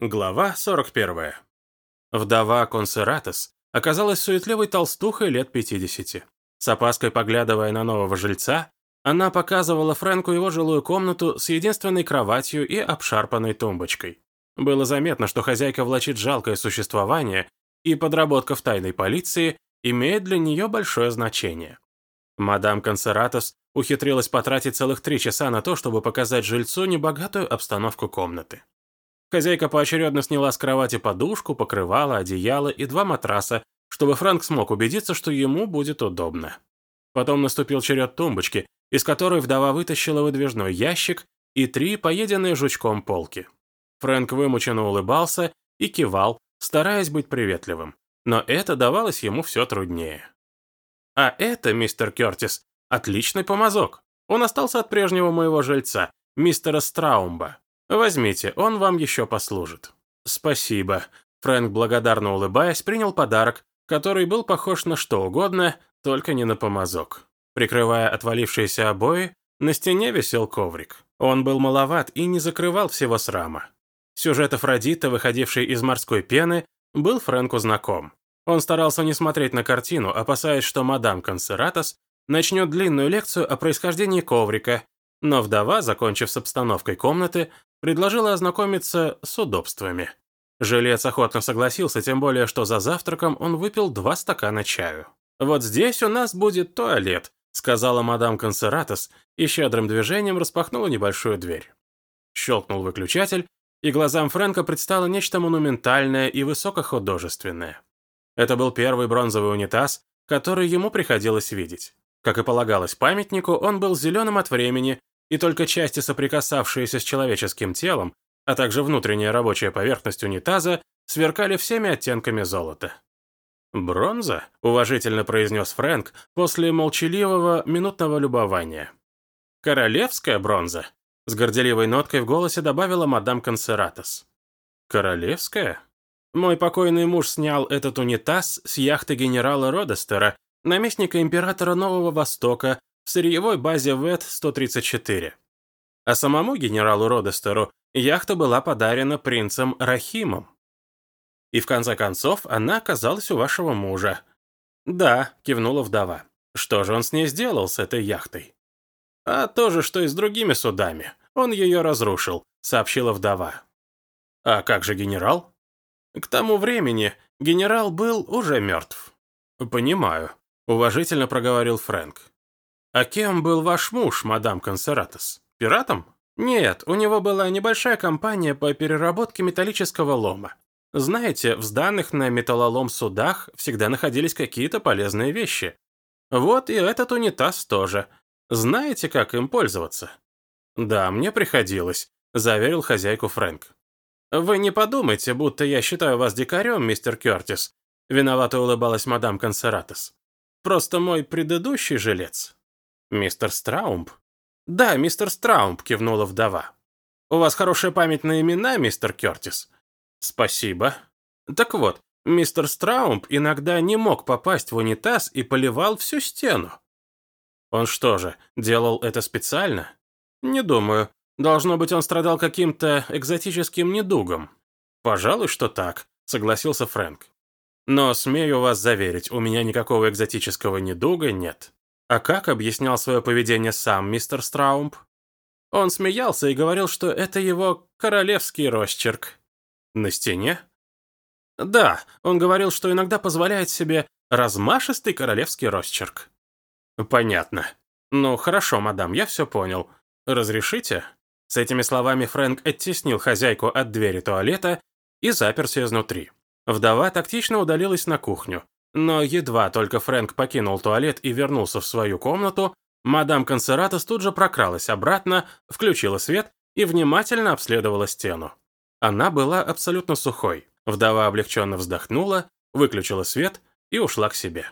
Глава 41. Вдова Консератес оказалась суетливой толстухой лет 50. С опаской поглядывая на нового жильца, она показывала Фрэнку его жилую комнату с единственной кроватью и обшарпанной тумбочкой. Было заметно, что хозяйка влачит жалкое существование, и подработка в тайной полиции имеет для нее большое значение. Мадам Консератес ухитрилась потратить целых три часа на то, чтобы показать жильцу небогатую обстановку комнаты. Хозяйка поочередно сняла с кровати подушку, покрывало, одеяло и два матраса, чтобы Фрэнк смог убедиться, что ему будет удобно. Потом наступил черед тумбочки, из которой вдова вытащила выдвижной ящик и три поеденные жучком полки. Фрэнк вымученно улыбался и кивал, стараясь быть приветливым, но это давалось ему все труднее. А это, мистер Кертис, отличный помазок. Он остался от прежнего моего жильца, мистера Страумба. Возьмите, он вам еще послужит». «Спасибо». Фрэнк, благодарно улыбаясь, принял подарок, который был похож на что угодно, только не на помазок. Прикрывая отвалившиеся обои, на стене висел коврик. Он был маловат и не закрывал всего срама. Сюжет Афродита, выходивший из морской пены, был Фрэнку знаком. Он старался не смотреть на картину, опасаясь, что мадам Консератос начнет длинную лекцию о происхождении коврика, но вдова, закончив с обстановкой комнаты, предложила ознакомиться с удобствами. Жилец охотно согласился, тем более, что за завтраком он выпил два стакана чаю. «Вот здесь у нас будет туалет», сказала мадам Консератос и щедрым движением распахнула небольшую дверь. Щелкнул выключатель, и глазам Фрэнка предстало нечто монументальное и высокохудожественное. Это был первый бронзовый унитаз, который ему приходилось видеть. Как и полагалось памятнику, он был зеленым от времени и только части, соприкасавшиеся с человеческим телом, а также внутренняя рабочая поверхность унитаза, сверкали всеми оттенками золота. «Бронза?» — уважительно произнес Фрэнк после молчаливого минутного любования. «Королевская бронза?» — с горделивой ноткой в голосе добавила мадам Консератос. «Королевская?» Мой покойный муж снял этот унитаз с яхты генерала Родестера, наместника императора Нового Востока, в сырьевой базе ВЭТ-134. А самому генералу Родестеру яхта была подарена принцем Рахимом. И в конце концов она оказалась у вашего мужа. Да, кивнула вдова. Что же он с ней сделал, с этой яхтой? А то же, что и с другими судами. Он ее разрушил, сообщила вдова. А как же генерал? К тому времени генерал был уже мертв. Понимаю, уважительно проговорил Фрэнк. «А кем был ваш муж, мадам Консератос? Пиратом?» «Нет, у него была небольшая компания по переработке металлического лома. Знаете, в сданных на металлолом судах всегда находились какие-то полезные вещи. Вот и этот унитаз тоже. Знаете, как им пользоваться?» «Да, мне приходилось», — заверил хозяйку Фрэнк. «Вы не подумайте, будто я считаю вас дикарем, мистер Кертис», — виновато улыбалась мадам Консератос. «Просто мой предыдущий жилец «Мистер Страумп?» «Да, мистер Страумп», — кивнула вдова. «У вас хорошая память на имена, мистер Кертис?» «Спасибо». «Так вот, мистер Страумп иногда не мог попасть в унитаз и поливал всю стену». «Он что же, делал это специально?» «Не думаю. Должно быть, он страдал каким-то экзотическим недугом». «Пожалуй, что так», — согласился Фрэнк. «Но смею вас заверить, у меня никакого экзотического недуга нет». А как объяснял свое поведение сам мистер Страумп? Он смеялся и говорил, что это его королевский росчерк. На стене? Да, он говорил, что иногда позволяет себе размашистый королевский росчерк. Понятно. Ну, хорошо, мадам, я все понял. Разрешите? С этими словами Фрэнк оттеснил хозяйку от двери туалета и заперся изнутри. Вдова тактично удалилась на кухню. Но едва только Фрэнк покинул туалет и вернулся в свою комнату, мадам Консератос тут же прокралась обратно, включила свет и внимательно обследовала стену. Она была абсолютно сухой. Вдова облегченно вздохнула, выключила свет и ушла к себе.